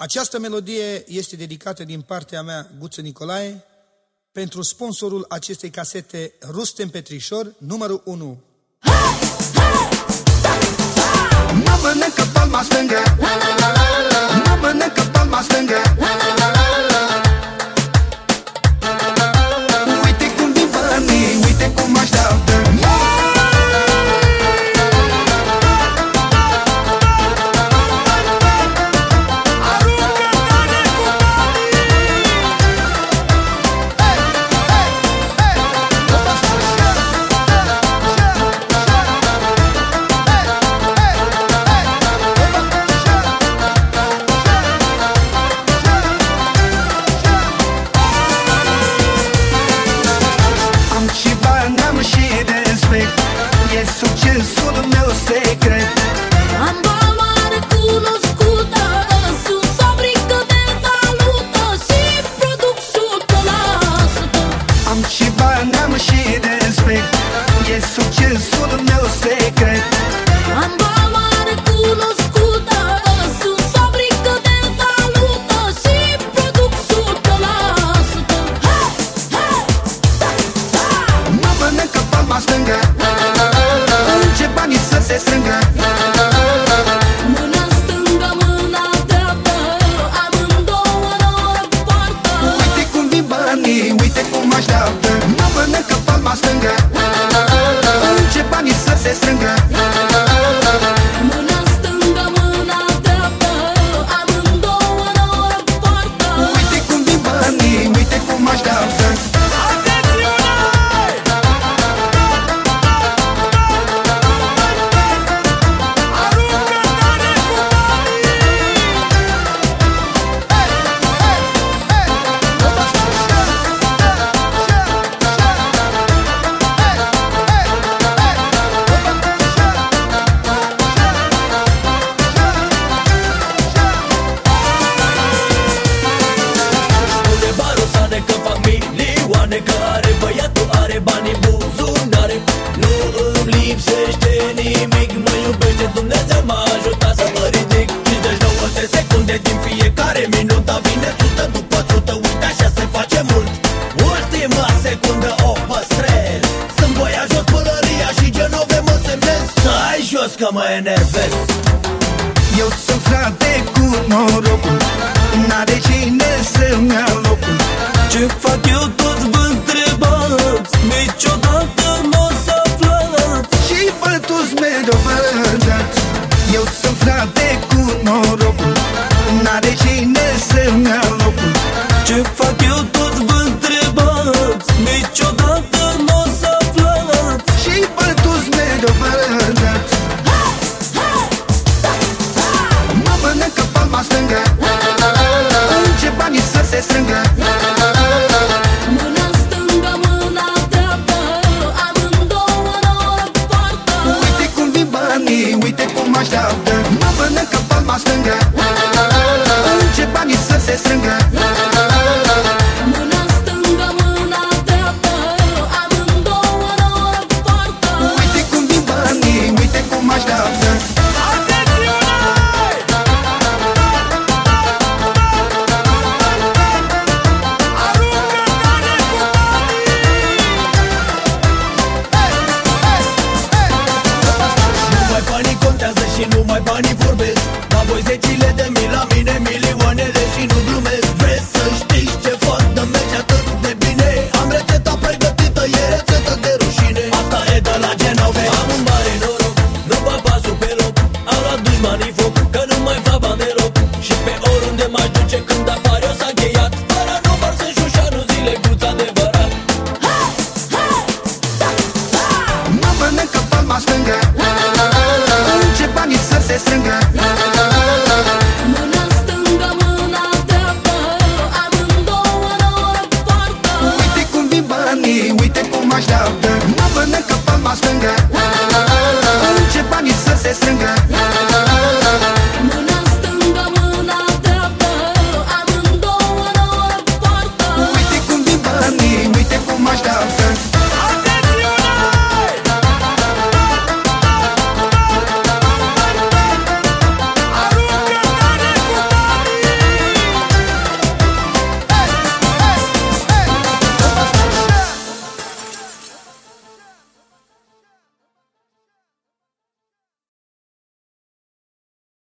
Această melodie este dedicată din partea mea, Guță Nicolae, pentru sponsorul acestei casete, Rustem Petrișor, numărul 1. Mă mănâncă palma stângă Mă mănâncă palma stângă Uite E succesul meu secret nimic Mă iubește Dumnezeu, m-a ajutat să mă ridic. 59 de secunde din fiecare minut Dar vine sută după sută, uite așa se face mult. Ultima secundă o păstrez. Sunt boia jos pălăria și genove mă semnez. Stai jos că mă enervez. Eu sunt frate cu norocul Eu sunt frate uite cum așteaptă. Mă până că palma stângă. Înce banii să se strângă. mama stângă. Ce banii să se strângă. Uite cum vin banii, uite cum așteaptă. Mă vână ca palma stângă.